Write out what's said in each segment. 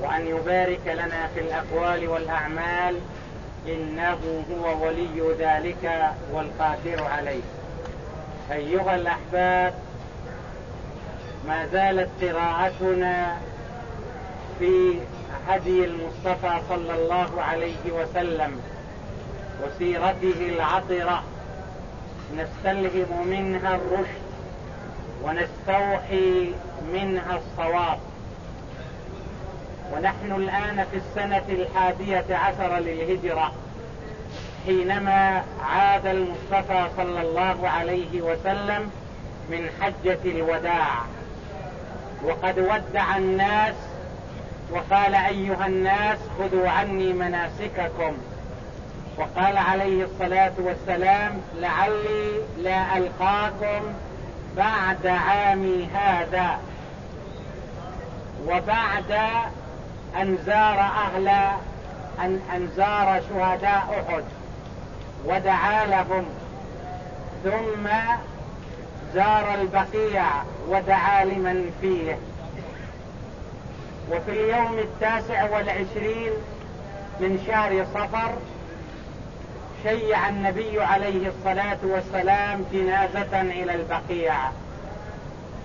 وأن يبارك لنا في الأقوال والأعمال إنه هو ولي ذلك والقادر عليه. أيها الأحباب ما زالت قراءتنا في هدي المصطفى صلى الله عليه وسلم وسيرته العطرة. نستلهم منها الرشد ونستوحي منها الصواب. ونحن الآن في السنة الحادية عشر للهجرة حينما عاد المصطفى صلى الله عليه وسلم من حجة الوداع. وقد ودع الناس وقال أيها الناس خذوا عني مناسككم. وقال عليه الصلاة والسلام لعلي لا ألقاكم بعد عامي هذا. وبعد أن زار أهل أن, أن زار شهداء أحد ودعا لهم. ثم زار البقيع ودعا لمن فيه. وفي اليوم التاسع والعشرين من شهر صفر شيع النبي عليه الصلاة والسلام جنازة إلى البقيع.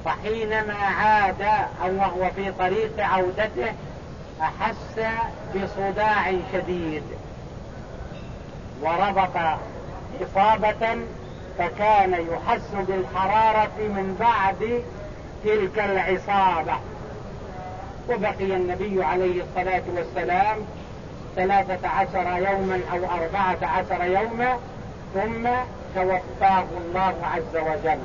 فحينما عاد أو وهو في طريق عودته أحس بصداع شديد وربط إصابة فكان يحس بالحرارة من بعد تلك العصابة. وبقي النبي عليه الصلاة والسلام ثلاثة عشر يوما أو أربعة عشر يوما ثم توفاه الله عز وجل.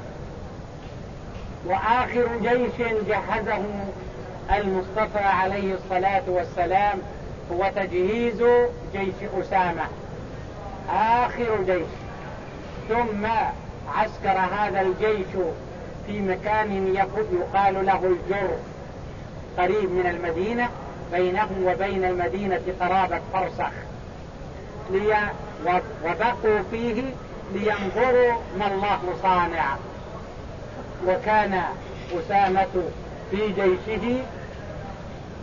وآخر جيش جهزه المصطفى عليه الصلاة والسلام هو تجهيز جيش أسامة. آخر جيش. ثم عسكر هذا الجيش في مكان يقال له الجر قريب من المدينة بينه وبين المدينة قرابة فرسخ وبقوا فيه لينظروا ما الله صانع. وكان أسامة في جيشه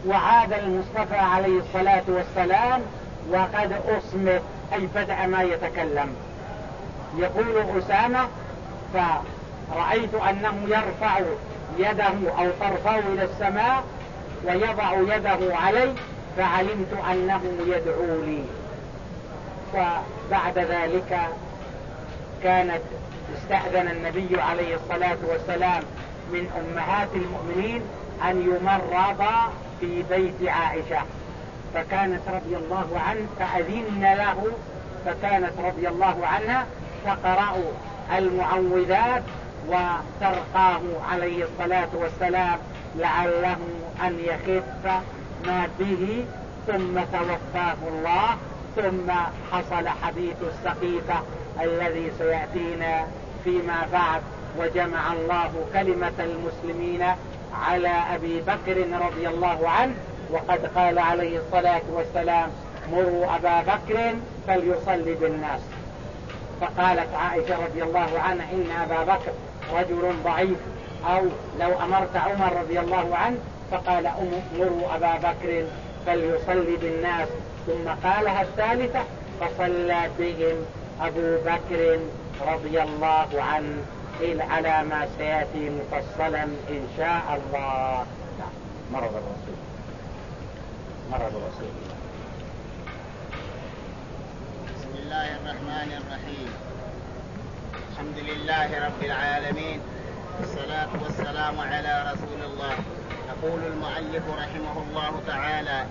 وعاد المصطفى عليه الصلاة والسلام وقد أصمت أي بدأ ما يتكلم. يقول أسامة فرأيت أنه يرفع يده أو طرفه إلى السماء ويضع يده علي فعلمت أنه يدعو لي. وبعد ذلك كانت استأذن النبي عليه الصلاة والسلام من أمهات المؤمنين أن يمرض في بيت عائشة فكانت رضي الله عنه فأذن له فكانت رضي الله عنها تقرأ المعوذات وترقاه عليه الصلاة والسلام لعله أن يخف ما به ثم توفاه الله ثم حصل حديث السقيفة الذي سيأتينا فيما بعد وجمع الله كلمة المسلمين على أبي بكر رضي الله عنه وقد قال عليه الصلاة والسلام مروا أبا بكر فليصلي بالناس. فقالت عائشة رضي الله عنها إن أبا بكر رجل ضعيف أو لو أمرت عمر رضي الله عنه فقال مروا أبا بكر فليصلي بالناس. ثم قالها الثالثة فصلى بهم أبو بكر رضي الله عنه. على ما سيأتي مفصلا إن شاء الله. نعم. مرض الرسول. مرض الرسول. بسم الله الرحمن الرحيم. الحمد لله رب العالمين. والصلاة والسلام على رسول الله. يقول المؤلف رحمه الله تعالى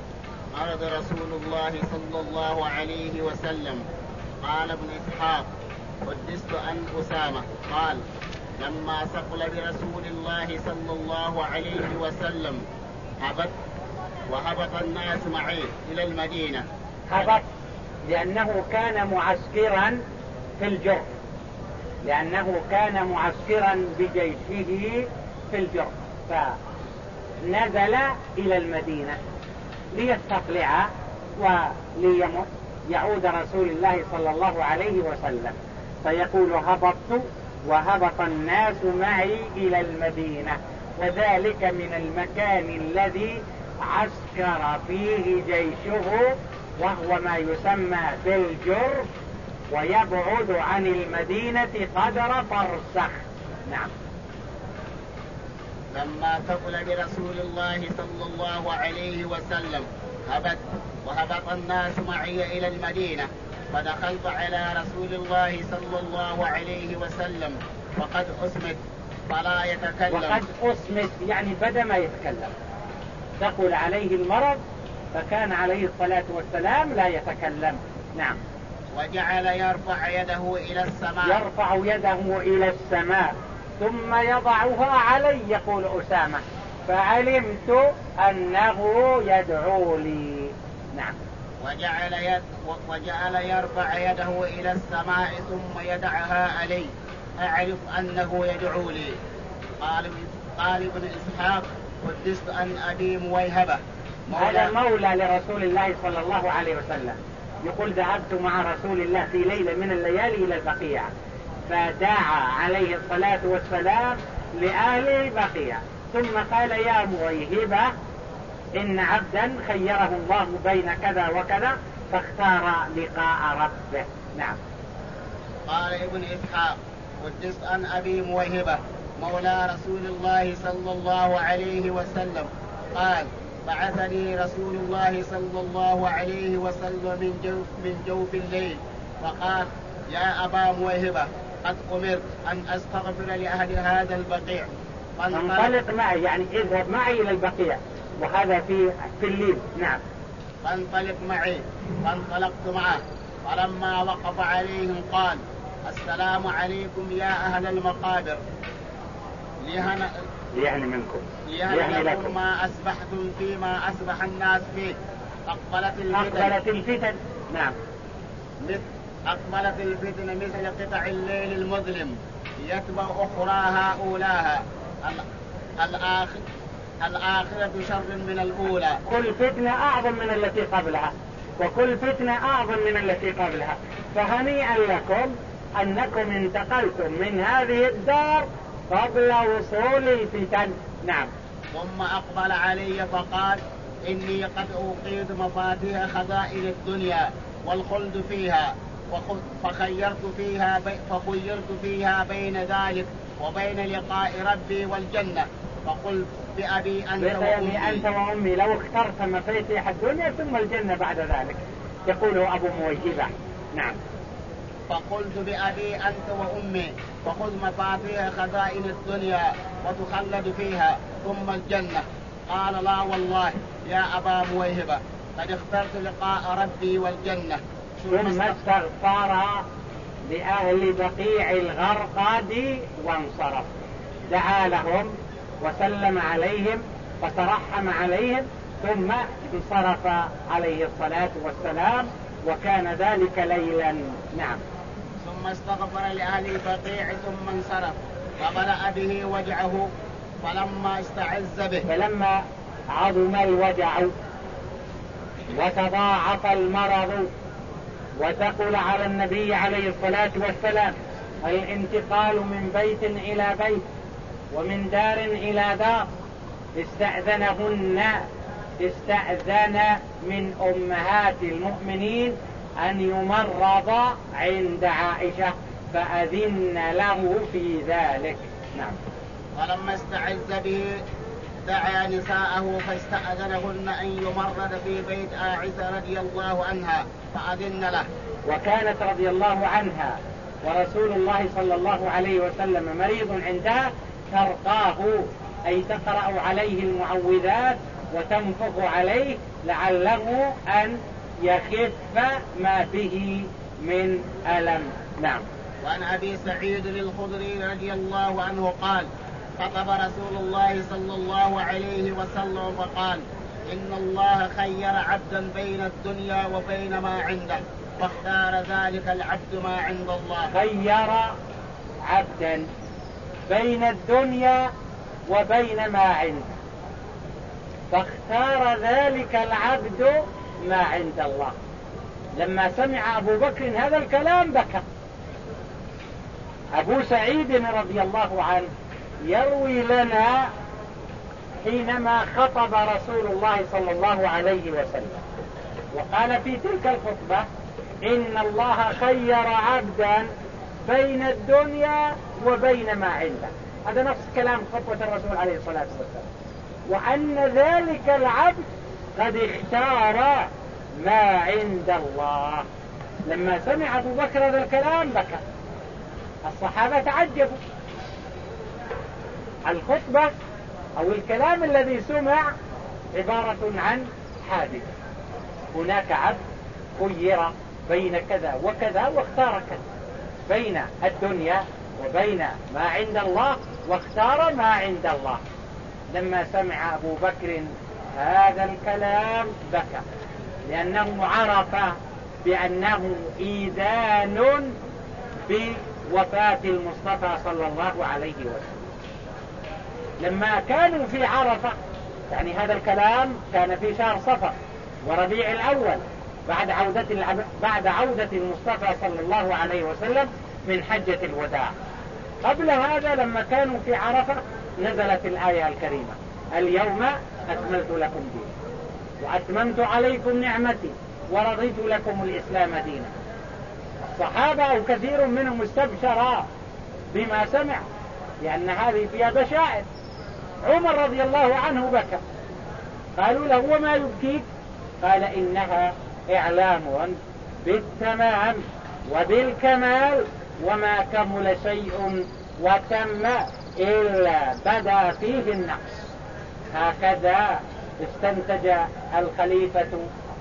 مرض رسول الله صلى الله عليه وسلم. قال ابن إسحاق حدثت عن أسامة. قال لما ثقل برسول الله صلى الله عليه وسلم هبت وهبط الناس معي إلى المدينة. هبط لأنه كان معسكرا في الجرف لأنه كان معسكرا بجيشه في الجرف فنزل إلى المدينة ليستطلع وليعود رسول الله صلى الله عليه وسلم. فيقول هبطت وهبط الناس معي إلى المدينة وذلك من المكان الذي عسكر فيه جيشه وهو ما يسمى بالجرف ويبعد عن المدينة قدر فرسخ. نعم. لما ثقل برسول الله صلى الله عليه وسلم هبت وهبط الناس معي إلى المدينة. فدخلت على رسول الله صلى الله عليه وسلم. وقد أسمت فلا يتكلم. وقد أسمت يعني بدا ما يتكلم. ثقل عليه المرض فكان عليه الصلاة والسلام لا يتكلم. نعم. وجعل يرفع يده إلى السماء. يرفع يده إلى السماء. ثم يضعها علي يقول أسامة. فعلمت أنه يدعو لي. نعم. وجعل يد وجعل يرفع يده إلى السماء ثم يدعها علي. أعرف أنه يدعو لي. قال قال ابن إسحاق قدست أن أبي مويهبة هذا مولى لرسول الله صلى الله عليه وسلم. يقول ذهبت مع رسول الله في ليلة من الليالي إلى البقيع. فدعا عليه الصلاة والسلام لأهل البقيع ثم قال يا مويهبة إن عبدا خيره الله بين كذا وكذا فاختار لقاء ربه. نعم. قال ابن إسحاق قدست عن أبي موهبة مولى رسول الله صلى الله عليه وسلم قال بعثني رسول الله صلى الله عليه وسلم من جوف, من جوف الليل فقال يا أبا موهبة قد أمرت أن أستغفر لأهل هذا البقيع. فانطلق معي يعني اذهب معي إلى البقيع. وهذا في في الليل نعم. فانطلق معي. فانطلقت معه. فلما وقف عليهم قال السلام عليكم يا أهل المقابر. ليهن ليهن منكم. ليهن لكم ما أسبحتم فيما أسبح الناس فيه. أقبلت الفتن. أقبلت الفتن. نعم. مثل أقبلت الفتن مثل قطع الليل المظلم. يتبع أخراها أولاها. الآخر الآخرة شر من الأولى. كل فتنة أعظم من التي قبلها وكل فتنة أعظم من التي قبلها. فهنيئا لكم أنكم انتقلتم من هذه الدار قبل وصول الفتن. نعم. ثم أقبل علي فقال إني قد أوقيت مفاتيح خزائن الدنيا والخلد فيها فخيرت فيها بي فخيرت فيها بين ذلك وبين لقاء ربي والجنة. فقلت بأبي أنت وأمي. أنت وأمي لو اخترت مفاتيح الدنيا ثم الجنة بعد ذلك. يقول أبو مويهبة نعم. فقلت بأبي أنت وأمي فخذ مفاتيح خزائن الدنيا وتخلد فيها ثم الجنة. قال لا والله يا أبا مويهبة قد اخترت لقاء ربي والجنة. ثم استغفر لأهل بقيع الغرقاد وانصرف. دعا لهم وسلم عليهم وترحم عليهم ثم انصرف عليه الصلاة والسلام وكان ذلك ليلا. نعم. ثم استغفر لأهل البقيع ثم انصرف فبدأ به وجعه فلما استعز به. فلما عظم الوجع وتضاعف المرض وثقل على النبي عليه الصلاة والسلام الانتقال من بيت إلى بيت ومن دار إلى دار استأذنهن استأذن من أمهات المؤمنين أن يمرض عند عائشة فأذن له في ذلك. نعم. ولما استعز به دعا نساءه فاستأذنهن أن يمرض في بيت عائشة رضي الله عنها فأذن له. وكانت رضي الله عنها ورسول الله صلى الله عليه وسلم مريض عندها ترقاه أي تقرأ عليه المعوذات وتنفخ عليه لعله أن يخف ما به من ألم. نعم. وعن أبي سعيد الخضري رضي الله عنه قال خطب رسول الله صلى الله عليه وسلم فقال إن الله خير عبدا بين الدنيا وبين ما عنده فاختار ذلك العبد ما عند الله. خير عبدا بين الدنيا وبين ما عنده فاختار ذلك العبد ما عند الله. لما سمع أبو بكر هذا الكلام بكى. أبو سعيد رضي الله عنه يروي لنا حينما خطب رسول الله صلى الله عليه وسلم. وقال في تلك الخطبة إن الله خير عبدا بين الدنيا وبين ما عنده. هذا نفس كلام خطبة الرسول عليه الصلاة والسلام. وأن ذلك العبد قد اختار ما عند الله. لما سمع أبو بكر هذا الكلام بكى. الصحابة تعجبوا. الخطبة أو الكلام الذي سمع عبارة عن حادث هناك عبد خير بين كذا وكذا واختار كذا. بين الدنيا وبين ما عند الله واختار ما عند الله. لما سمع أبو بكر هذا الكلام بكى لأنه عرف بأنه إيذان بوفاة المصطفى صلى الله عليه وسلم. لما كانوا في عرفة يعني هذا الكلام كان في شهر صفر وربيع الأول بعد عودة بعد عودة المصطفى صلى الله عليه وسلم من حجة الوداع. قبل هذا لما كانوا في عرفة نزلت الآية الكريمة. اليوم أكملت لكم دين وأتممت عليكم نعمتي ورضيت لكم الإسلام دينا. الصحابة أو كثير منهم استبشرا بما سمع لأن هذه فيها بشائر. عمر رضي الله عنه بكى. قالوا له وما يبكيك؟ قال إنها إعلام بالتمام وبالكمال. وما كمل شيء وتم إلا بدا فيه النقص. هكذا استنتج الخليفة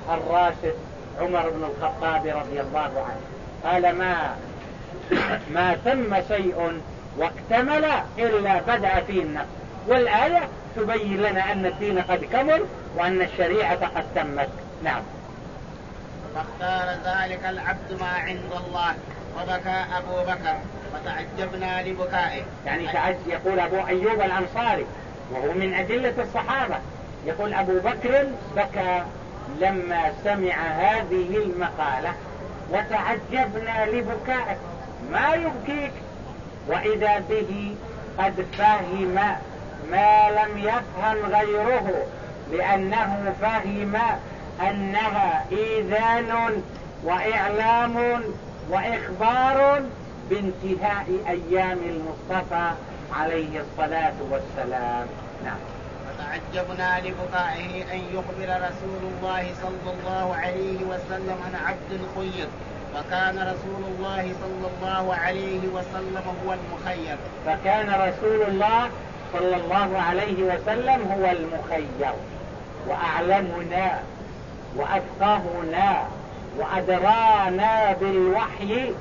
الراشد عمر بن الخطاب رضي الله عنه. قال ما ما تم شيء واكتمل إلا بدأ فيه النقص. والآية تبين لنا أن الدين قد كمل وأن الشريعة قد تمت. نعم. فاختار ذلك العبد ما عند الله. وبكى أبو بكر فتعجبنا لبكائه. يعني يقول أبو أيوب الأنصاري وهو من أدلة الصحابة. يقول أبو بكر بكى لما سمع هذه المقالة. وتعجبنا لبكائه ما يبكيك؟ وإذا به قد فهم ما لم يفهم غيره لأنه فهم أنها إيذان وإعلام وإخبار بانتهاء أيام المصطفى عليه الصلاة والسلام. نعم. فتعجبنا لبقائه أن يخبر رسول الله صلى الله عليه وسلم عن عبد خير فكان رسول الله صلى الله عليه وسلم هو المخير. فكان رسول الله صلى الله عليه وسلم هو المخير وأعلمنا وأفقهنا وأدرانا بالوحي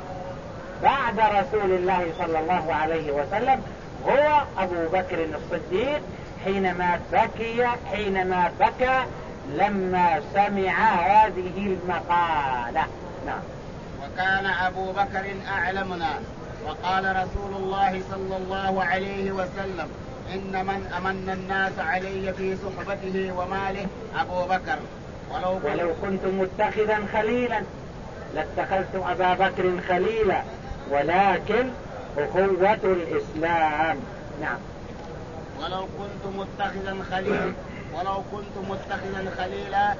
بعد رسول الله صلى الله عليه وسلم هو أبو بكر الصديق حينما بكي حينما بكى لما سمع هذه المقالة. نعم. وكان أبو بكر أعلمنا وقال رسول الله صلى الله عليه وسلم إن من أمن الناس علي في صحبته وماله أبو بكر. ولو, كنت متخذا خليلا لاتخذت أبا بكر خليلا. ولكن أخوة الإسلام. نعم. ولو كنت متخذا خليلا ولو كنت متخذا خليلا.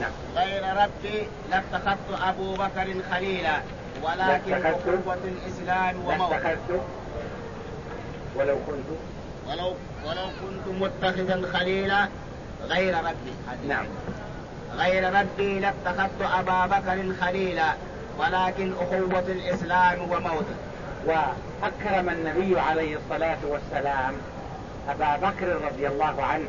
نعم. غير ربي لاتخذت أبو بكر خليلا. ولكن أخوة الإسلام وموت. ولو كنت؟ ولو ولو كنت متخذا خليلا غير ربي. نعم. غير ربي لاتخذت أبا بكر خليلا ولكن أخوة الإسلام وموته. وأكرم النبي عليه الصلاة والسلام أبا بكر رضي الله عنه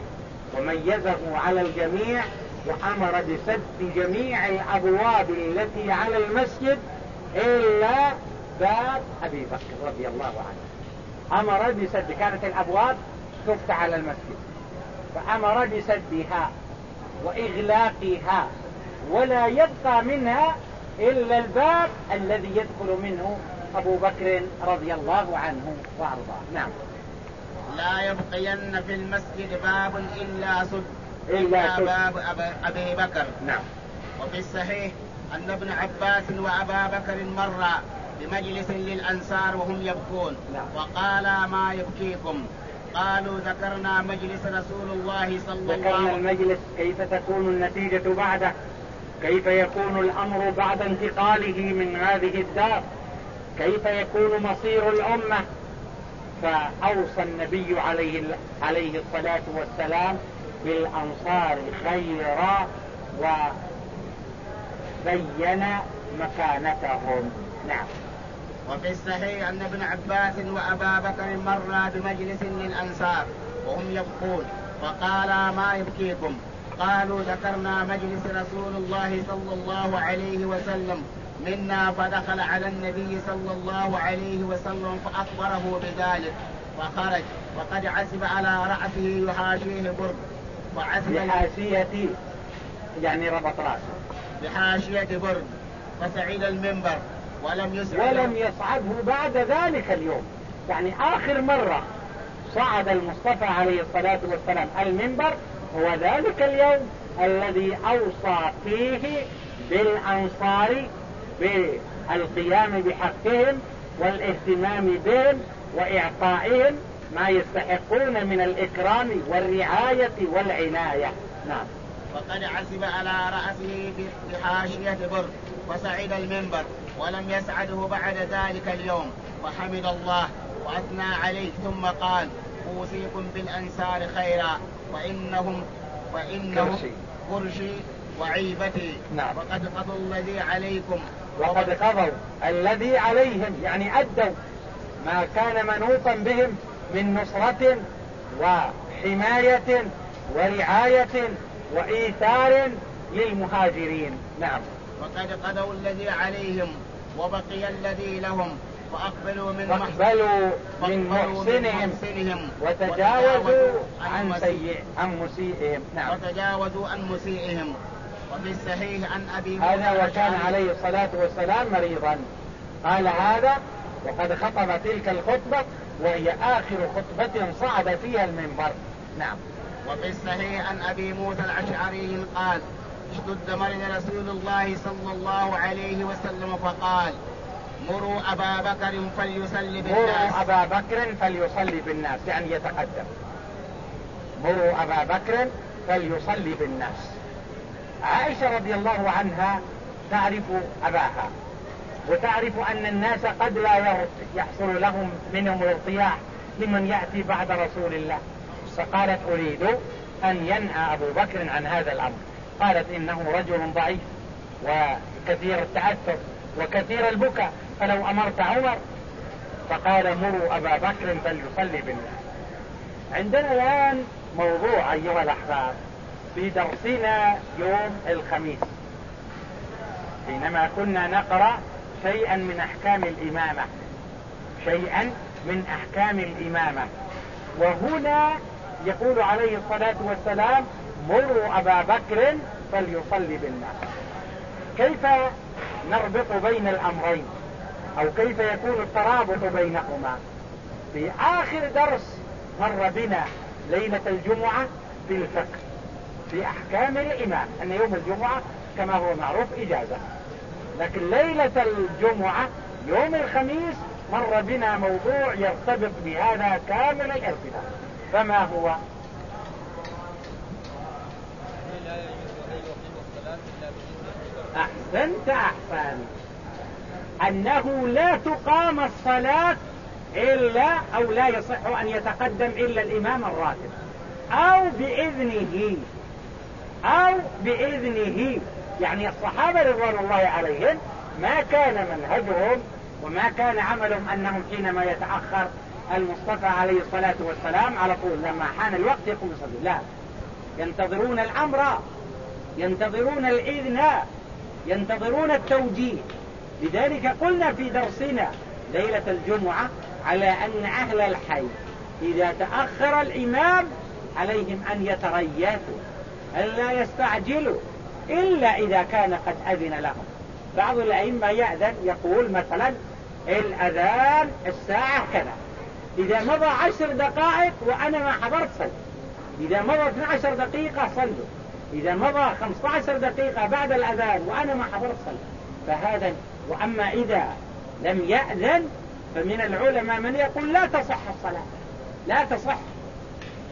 وميزه على الجميع وأمر بسد جميع الأبواب التي على المسجد إلا باب أبي بكر رضي الله عنه. أمر بسد كانت الأبواب تفتح على المسجد. فأمر بسدها وإغلاقها ولا يبقى منها إلا الباب الذي يدخل منه أبو بكر رضي الله عنه وأرضاه. نعم. لا يبقين في المسجد باب إلا سد إلا, إلا باب أبي بكر. نعم. وفي الصحيح أن ابن عباس وأبا بكر مرا بمجلس للأنصار وهم يبكون. نعم. وقال ما يبكيكم. قالوا ذكرنا مجلس رسول الله صلى الله عليه وسلم ذكرنا المجلس كيف تكون النتيجة بعده. كيف يكون الأمر بعد انتقاله من هذه الدار. كيف يكون مصير الأمة. فأوصى النبي عليه, عليه الصلاة والسلام بالأنصار خيرا وبين مكانتهم. نعم. وفي الصحيح أن ابن عباس وأبا بكر مرا بمجلس للأنصار وهم يبكون. فقال ما يبكيكم؟ قالوا ذكرنا مجلس رسول الله صلى الله عليه وسلم. منا فدخل على النبي صلى الله عليه وسلم فأخبره بذلك. فخرج وقد عزب على رأسه يحاشيه برد. وعزب بحاشية يعني ربط رأسه. بحاشية برد. فسعيد المنبر. ولم يسعد ولم يصعده بعد ذلك اليوم. يعني آخر مرة صعد المصطفى عليه الصلاة والسلام المنبر هو ذلك اليوم الذي أوصى فيه بالأنصار بالقيام بحقهم والاهتمام بهم وإعطائهم ما يستحقون من الإكرام والرعاية والعناية. نعم. وقد عزب على رأسه بحاشية برد وسعد المنبر. ولم يسعده بعد ذلك اليوم فحمد الله وأثنى عليه ثم قال أوصيكم بالأنصار خيرا وإنهم وإنهم فرشي وعيبتي. نعم. وقد قضوا الذي عليكم. وقد قضوا الذي عليهم يعني أدوا ما كان منوطا بهم من نصرة وحماية ورعاية وإيثار للمهاجرين. نعم. وقد قضوا الذي عليهم. وبقي الذي لهم وأقبلوا من واقبلوا من محسنهم وتجاوزوا عن سيء عن مسيئهم. نعم. وتجاوزوا عن مسيئهم. وفي الصحيح عن أبي هذا وكان عليه الصلاة والسلام مريضا. قال هذا وقد خطب تلك الخطبة وهي آخر خطبة صعد فيها المنبر. نعم. وفي الصحيح عن أبي موسى الأشعري قال اشتد مرض رسول الله صلى الله عليه وسلم فقال مروا أبا بكر فليصلي بالناس مروا أبا بكر فليصلي بالناس يعني يتقدم. مروا أبا بكر فليصلي بالناس. عائشة رضي الله عنها تعرف أباها وتعرف أن الناس قد لا يحصل لهم منهم الارتياح لمن يأتي بعد رسول الله. فقالت أريد أن ينهى أبو بكر عن هذا الأمر. قالت إنه رجل ضعيف وكثير التأثر وكثير البكاء فلو أمرت عمر فقال مروا أبا بكر فليصلي بالناس عندنا الآن موضوع أيها الأحباب في درسنا يوم الخميس. حينما كنا نقرأ شيئا من أحكام الإمامة شيئا من أحكام الإمامة. وهنا يقول عليه الصلاة والسلام مروا أبا بكر فليصلي بالناس. كيف نربط بين الأمرين؟ أو كيف يكون الترابط بينهما؟ في آخر درس مر بنا ليلة الجمعة في الفقه في أحكام الإمام أن يوم الجمعة كما هو معروف إجازة. لكن ليلة الجمعة يوم الخميس مر بنا موضوع يرتبط بهذا كامل الارتباط فما هو؟ أحسنت أحسن. أنه لا تقام الصلاة إلا أو لا يصح أن يتقدم إلا الإمام الراتب. أو بإذنه. أو بإذنه. يعني الصحابة رضوان الله عليهم ما كان منهجهم وما كان عملهم أنهم حينما يتأخر المصطفى عليه الصلاة والسلام على طول لما حان الوقت يقوم يصلي. لا. ينتظرون الأمر ينتظرون الإذن. ينتظرون التوجيه. لذلك قلنا في درسنا ليلة الجمعة على أن أهل الحي إذا تأخر الإمام عليهم أن يتريثوا ألا يستعجلوا إلا إذا كان قد أذن لهم. بعض الأئمة يأذن يقول مثلا الأذان الساعة كذا. إذا مضى عشر دقائق وأنا ما حضرت صل إذا مضى 12 دقيقة صلوا. إذا مضى 15 دقيقة بعد الأذان وأنا ما حضرت صل فهذا وأما إذا لم يأذن فمن العلماء من يقول لا تصح الصلاة. لا تصح.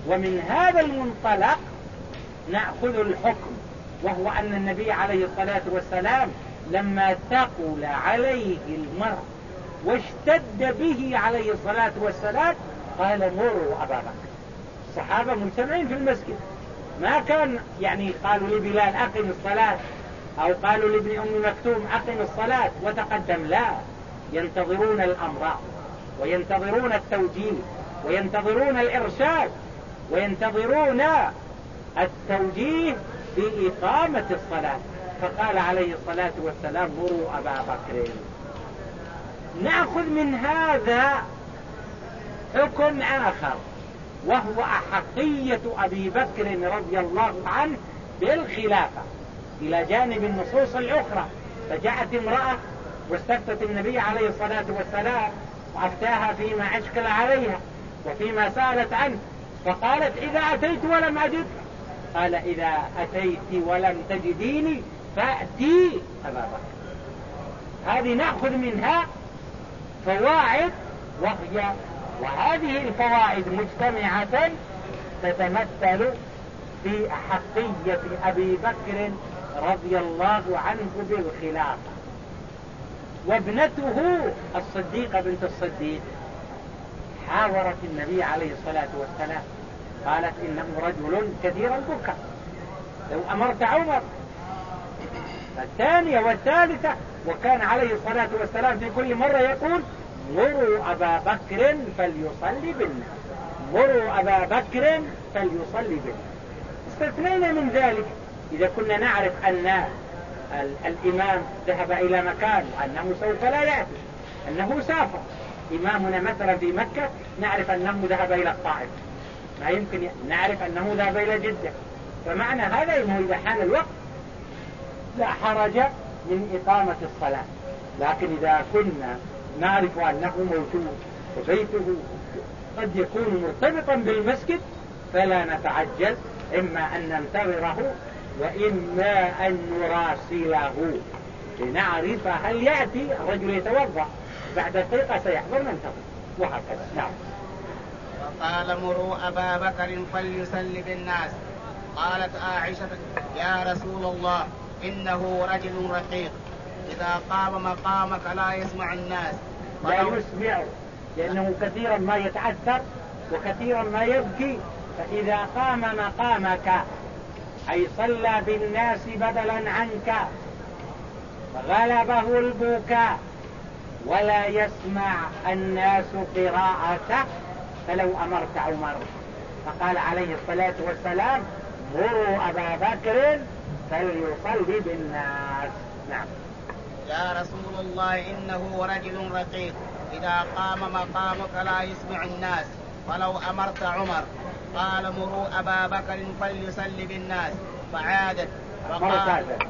ومن هذا المنطلق نأخذ الحكم وهو أن النبي عليه الصلاة والسلام لما ثقل عليه المرض واشتد به عليه الصلاة والسلام قال مروا أبا بكر. الصحابة مجتمعين في المسجد. ما كان يعني قالوا لبلال أقم الصلاة أو قالوا لابن أم مكتوم أقم الصلاة وتقدم لا. ينتظرون الأمر وينتظرون التوجيه وينتظرون الإرشاد وينتظرون التوجيه بإقامة الصلاة. فقال عليه الصلاة والسلام مروا أبا بكر. نأخذ من هذا حكم آخر. وهو أحقية أبي بكر رضي الله عنه بالخلافة. إلى جانب النصوص الأخرى. فجاءت امرأة واستفتت النبي عليه الصلاة والسلام وأفتاها فيما أشكل عليها وفيما سألت عنه. فقالت إذا أتيت ولم أجد قال إذا أتيت ولم تجديني فأتي أبا بكر. هذه نأخذ منها فوائد وهي وهذه الفوائد مجتمعة تتمثل في أحقية أبي بكر رضي الله عنه بالخلافة وابنته الصديقة بنت الصديق حاورت النبي عليه الصلاة والسلام قالت إنه رجل كثير البكاء. لو أمرت عمر الثانية والثالثة وكان عليه الصلاة والسلام في كل مرة يقول مروا أبا بكر فليصلي بالناس. مروا أبا بكر فليصلي بالناس. استثنينا من ذلك. إذا كنا نعرف أن الإمام ذهب إلى مكان وأنه سوف لا يأتي أنه سافر. إمامنا مثلا في مكة نعرف أنه ذهب إلى الطائف. ما يمكن نعرف أنه ذهب إلى جدة. فمعنى هذا أنه إذا حان الوقت لا حرج من إقامة الصلاة. لكن إذا كنا نعرف أنه موجود وبيته قد يكون مرتبطا بالمسجد فلا نتعجل إما أن ننتظره وإما أن نراسله لنعرف هل يأتي الرجل يتوضأ بعد دقيقة سيحضر ننتظر. وهكذا. نعم. وقال مروا أبا بكر فليسل بالناس قالت عائشة يا رسول الله إنه رجل رقيق. إذا قام مقامك لا يسمع الناس. لا يسمع لأنه كثيرا ما يتعثر وكثيرا ما يبكي فإذا قام مقامك أي صلى بالناس بدلا عنك غلبه البكاء. ولا يسمع الناس قراءته فلو أمرت عمر. فقال عليه الصلاة والسلام مروا أبا بكر فليصلي بالناس. نعم. يا رسول الله إنه رجل رقيق. إذا قام مقامك لا يسمع الناس فلو أمرت عمر. قال مروا أبا بكر فليصلي بالناس فعادت. فقالت.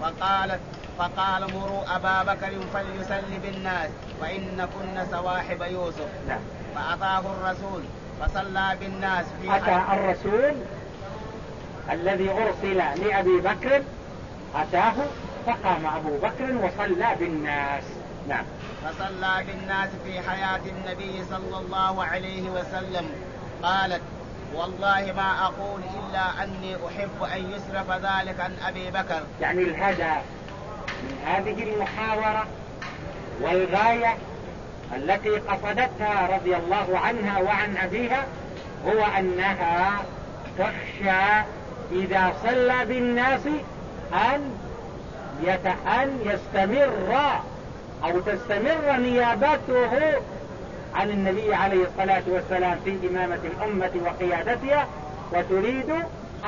فقالت. فقال مروا أبا بكر فليصلي بالناس فإن كن سواحب يوسف. نعم. فأتاه الرسول فصلى بالناس في أتى الرسول الذي أرسل لأبي بكر أتاه فقام أبو بكر وصلى بالناس. نعم. فصلى بالناس في حياة النبي صلى الله عليه وسلم. قالت والله ما أقول إلا أني أحب أن يسرف ذلك عن أبي بكر. يعني الهدى من هذه المحاورة والغاية التي قصدتها رضي الله عنها وعن أبيها هو أنها تخشى إذا صلى بالناس أن. أن يستمر أو تستمر نيابته عن النبي عليه الصلاة والسلام في إمامة الأمة وقيادتها وتريد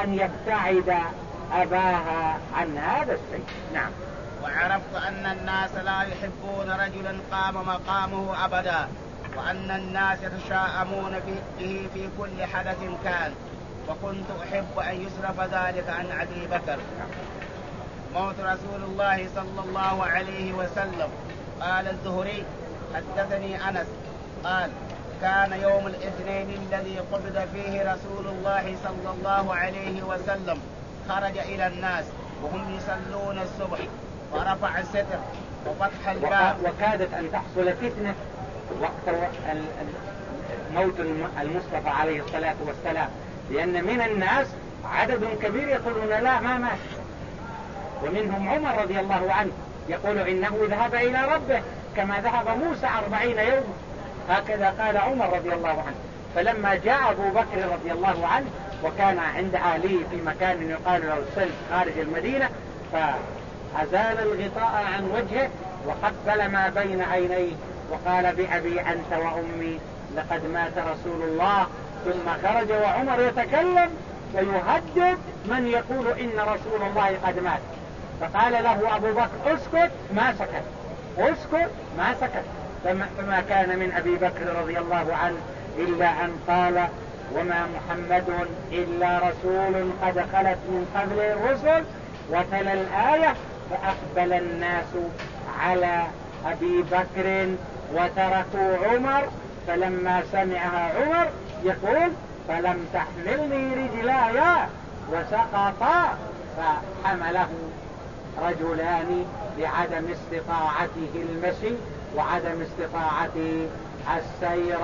أن يبتعد أباها عن هذا الشيء. نعم. وعرفت أن الناس لا يحبون رجلا قام مقامه أبدا وأن الناس يتشاءمون به في كل حدث كان وكنت أحب أن يصرف ذلك عن أبي بكر. موت رسول الله صلى الله عليه وسلم. قال الزهري حدثني أنس قال كان يوم الاثنين الذي قبض فيه رسول الله صلى الله عليه وسلم خرج إلى الناس وهم يصلون الصبح ورفع الستر وفتح الباب. وكادت أن تحصل فتنة وقت موت المصطفى عليه الصلاة والسلام. لأن من الناس عدد كبير يقولون لا ما مات. ومنهم عمر رضي الله عنه يقول إنه ذهب إلى ربه كما ذهب موسى أربعين يوما هكذا قال عمر رضي الله عنه. فلما جاء أبو بكر رضي الله عنه وكان عند أهله في مكان يقال له السلف خارج المدينة فأزال الغطاء عن وجهه وقبل ما بين عينيه وقال بأبي أنت وأمي لقد مات رسول الله. ثم خرج وعمر يتكلم ويهدد من يقول إن رسول الله قد مات. فقال له أبو بكر اسكت ما سكت. اسكت ما سكت. فما كان من أبي بكر رضي الله عنه إلا أن قال وما محمد إلا رسول قد خلت من قبل الرسل وتلا الآية فأقبل الناس على أبي بكر وتركوا عمر فلما سمعها عمر يقول فلم تحملني رجلاي وسقطا فحمله رجلان لعدم استطاعته المشي وعدم استطاعته السير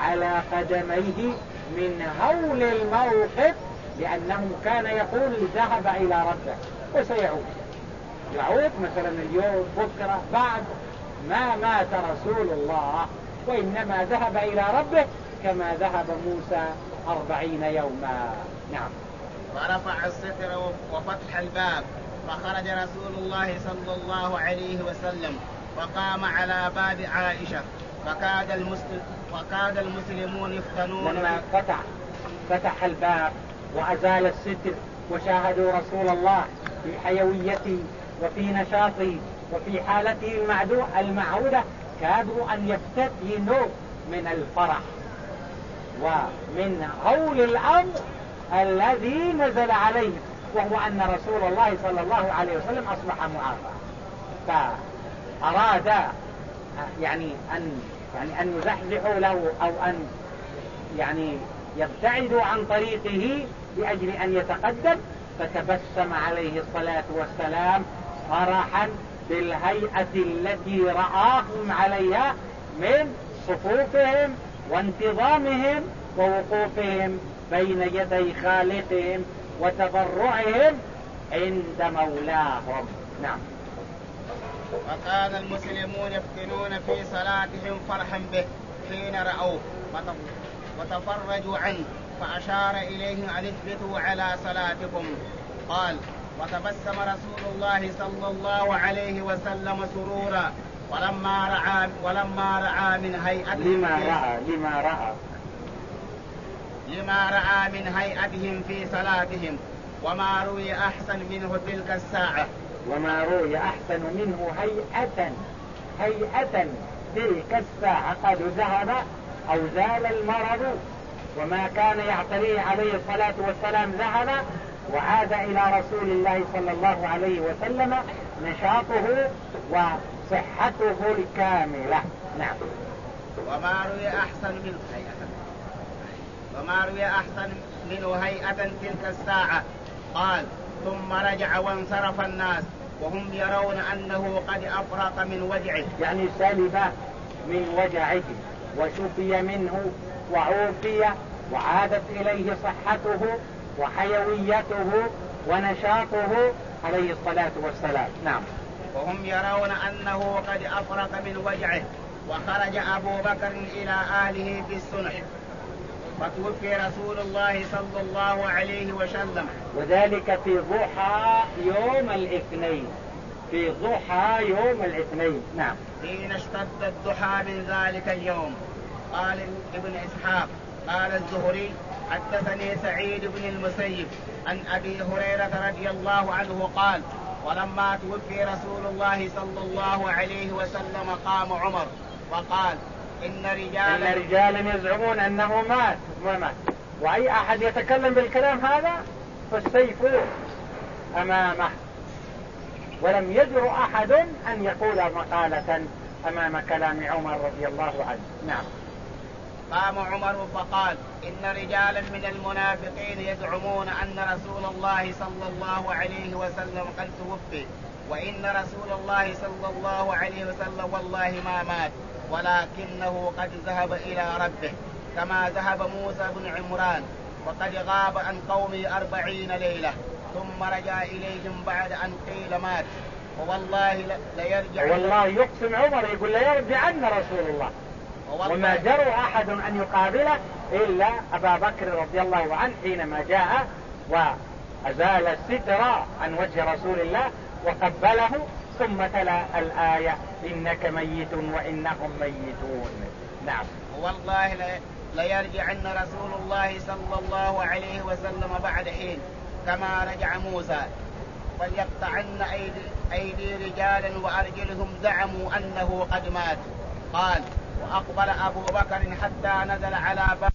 على قدميه من هول الموقف لأنه كان يقول ذهب إلى ربه وسيعود. يعود مثلا اليوم بكرة بعد ما مات رسول الله وإنما ذهب إلى ربه كما ذهب موسى أربعين يوما. نعم. ورفع الستر وفتح الباب. فخرج رسول الله صلى الله عليه وسلم وقام على باب عائشة. فكاد المسلم وكاد المسلمون يفتنون. لما فتح فتح الباب وأزال الستر وشاهدوا رسول الله في حيويته وفي نشاطه وفي حالته المعودة كادوا أن يفتتنوا من الفرح ومن هول الأمر الذي نزل عليهم. وهو أن رسول الله صلى الله عليه وسلم أصبح معافى. فأراد يعني أن يعني أن يزحزحوا له أو أن يعني يبتعدوا عن طريقه لأجل أن يتقدم. فتبسم عليه الصلاة والسلام فرحا بالهيئة التي رآهم عليها من صفوفهم وانتظامهم ووقوفهم بين يدي خالقهم وتضرعهم عند مولاهم. نعم. وكان المسلمون يفتنون في صلاتهم فرحا به حين رأوه. وتفرجوا عنه فأشار إليهم أن اثبتوا على صلاتكم. قال وتبسم رسول الله صلى الله عليه وسلم سرورا ولما رأى ولما رأى من هيئتهم لما رأى لما رأى. لما رأى من هيئتهم في صلاتهم وما روي أحسن منه تلك الساعة. وما روي أحسن منه هيئة هيئة تلك الساعة. قد ذهب أو زال المرض وما كان يعتريه عليه الصلاة والسلام ذهب وعاد إلى رسول الله صلى الله عليه وسلم نشاطه وصحته الكاملة. نعم. وما روي أحسن منه هيئة. وما روي أحسن منه هيئة تلك الساعة. قال ثم رجع وانصرف الناس وهم يرون أنه قد أفرط من وجعه. يعني سلب من وجعه وشفي منه وعوفي وعادت إليه صحته وحيويته ونشاطه عليه الصلاة والسلام. نعم. وهم يرون أنه قد أفرط من وجعه وخرج أبو بكر إلى أهله في الصنع فتوفي رسول الله صلى الله عليه وسلم. وذلك في ضحى يوم الاثنين. في ضحى يوم الاثنين. نعم. حين اشتد الضحى من ذلك اليوم. قال ابن إسحاق قال الزهري حدثني سعيد بن المسيب عن أبي هريرة رضي الله عنه قال ولما توفي رسول الله صلى الله عليه وسلم قام عمر وقال إن رجالا إن رجالا يزعمون. أنه مات ما مات. وأي أحد يتكلم بالكلام هذا فالسيف أمامه. ولم يجر أحد أن يقول مقالة أمام كلام عمر رضي الله عنه. نعم. قام عمر فقال إن رجالا من المنافقين يزعمون أن رسول الله صلى الله عليه وسلم قد توفي وإن رسول الله صلى الله عليه وسلم والله ما مات. ولكنه قد ذهب إلى ربه كما ذهب موسى بن عمران وقد غاب عن قومه أربعين ليلة ثم رجع إليهم بعد أن قيل مات. ووالله ليرجع والله يقسم عمر يقول ليرجعن رسول الله. وما جرى أحد أن يقابله إلا أبا بكر رضي الله عنه حينما جاء وأزال الستر عن وجه رسول الله وقبله ثم تلا الآية إنك ميت وإنهم ميتون. نعم. والله ليرجعن رسول الله صلى الله عليه وسلم بعد حين كما رجع موسى. فليقطعن أيدي, أيدي رجال وأرجلهم زعموا أنه قد مات. قال وأقبل أبو بكر حتى نزل على باب